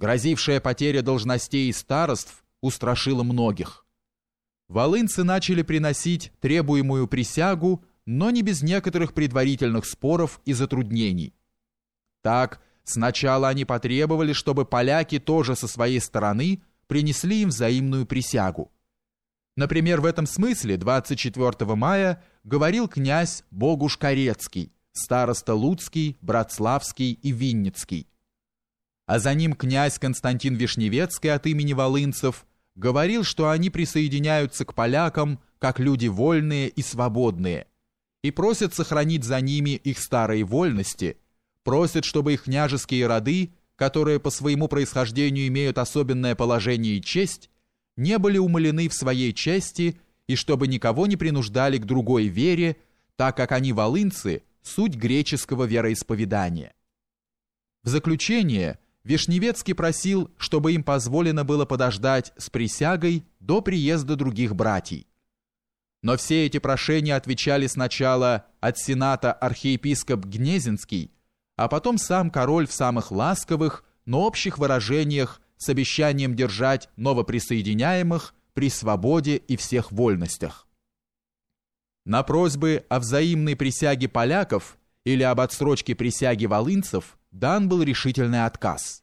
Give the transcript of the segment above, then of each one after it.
Грозившая потеря должностей и староств устрашила многих. Волынцы начали приносить требуемую присягу, но не без некоторых предварительных споров и затруднений. Так, сначала они потребовали, чтобы поляки тоже со своей стороны принесли им взаимную присягу. Например, в этом смысле 24 мая говорил князь Богуш Корецкий, староста Луцкий, Братславский и Винницкий. А за ним князь Константин Вишневецкий от имени волынцев говорил, что они присоединяются к полякам как люди вольные и свободные, и просят сохранить за ними их старые вольности, просят, чтобы их княжеские роды, которые по своему происхождению имеют особенное положение и честь, не были умалены в своей чести и чтобы никого не принуждали к другой вере, так как они волынцы, суть греческого вероисповедания. В заключение Вишневецкий просил, чтобы им позволено было подождать с присягой до приезда других братьев. Но все эти прошения отвечали сначала от сената архиепископ Гнезинский, а потом сам король в самых ласковых, но общих выражениях с обещанием держать новоприсоединяемых при свободе и всех вольностях. На просьбы о взаимной присяге поляков или об отсрочке присяги волынцев дан был решительный отказ.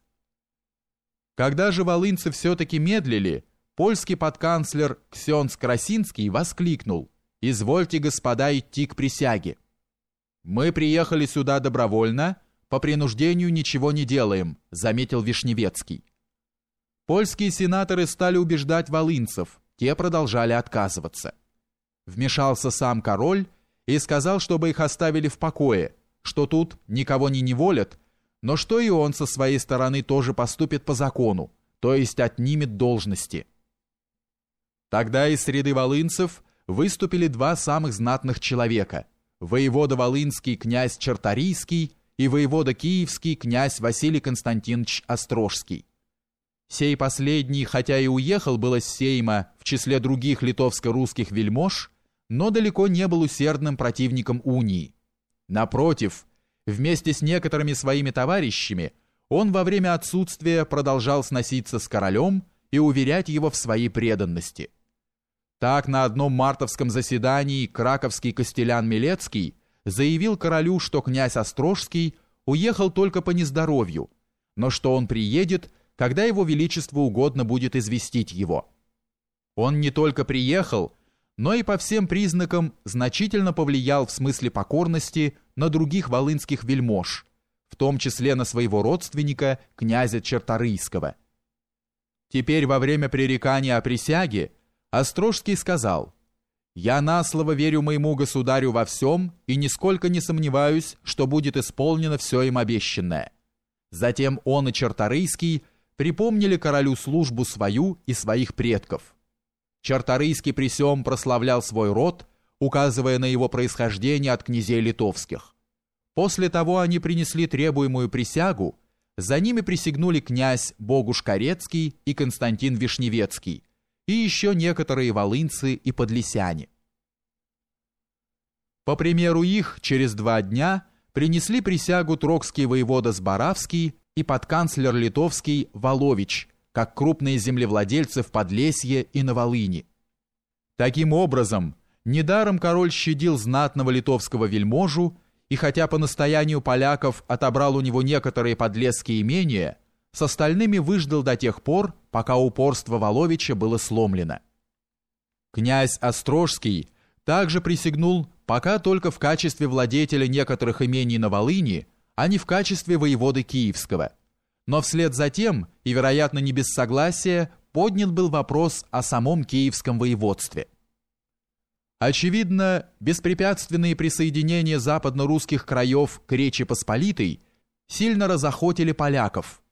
Когда же волынцы все-таки медлили, польский подканцлер Ксенц Красинский воскликнул «Извольте, господа, идти к присяге». «Мы приехали сюда добровольно, по принуждению ничего не делаем», заметил Вишневецкий. Польские сенаторы стали убеждать волынцев, те продолжали отказываться. Вмешался сам король и сказал, чтобы их оставили в покое, что тут никого не неволят, но что и он со своей стороны тоже поступит по закону, то есть отнимет должности. Тогда из среды волынцев выступили два самых знатных человека – воевода Волынский князь Чарторийский и воевода Киевский князь Василий Константинович Острожский. Сей последний, хотя и уехал было с Сейма в числе других литовско-русских вельмож, но далеко не был усердным противником унии. Напротив, вместе с некоторыми своими товарищами он во время отсутствия продолжал сноситься с королем и уверять его в своей преданности. Так на одном мартовском заседании краковский костелян Милецкий заявил королю, что князь Острожский уехал только по нездоровью, но что он приедет когда его величеству угодно будет известить его. Он не только приехал, но и по всем признакам значительно повлиял в смысле покорности на других волынских вельмож, в том числе на своего родственника, князя Черторийского. Теперь во время пререкания о присяге Острожский сказал «Я на слово верю моему государю во всем и нисколько не сомневаюсь, что будет исполнено все им обещанное». Затем он и Черторийский – припомнили королю службу свою и своих предков. Чарторийский при сём прославлял свой род, указывая на его происхождение от князей литовских. После того они принесли требуемую присягу, за ними присягнули князь Богуш Корецкий и Константин Вишневецкий, и еще некоторые волынцы и подлесяне. По примеру их, через два дня принесли присягу трокский воевода Сбаравский и подканцлер литовский Волович, как крупные землевладельцы в Подлесье и на Волыни. Таким образом, недаром король щадил знатного литовского вельможу, и хотя по настоянию поляков отобрал у него некоторые подлесские имения, с остальными выждал до тех пор, пока упорство Воловича было сломлено. Князь Острожский также присягнул пока только в качестве владетеля некоторых имений на Волыни, а не в качестве воеводы Киевского. Но вслед за тем, и, вероятно, не без согласия, поднят был вопрос о самом Киевском воеводстве. Очевидно, беспрепятственные присоединения западно-русских краев к Речи Посполитой сильно разохотили поляков.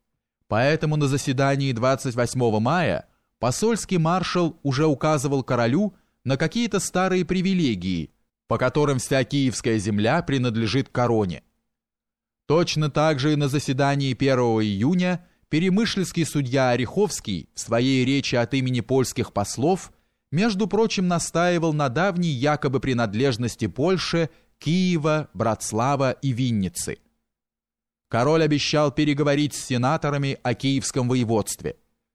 Поэтому на заседании 28 мая посольский маршал уже указывал королю на какие-то старые привилегии, по которым вся киевская земля принадлежит короне. Точно так же и на заседании 1 июня перемышльский судья Ореховский в своей речи от имени польских послов, между прочим, настаивал на давней якобы принадлежности Польши, Киева, Братслава и Винницы. Король обещал переговорить с сенаторами о Киевском воеводстве.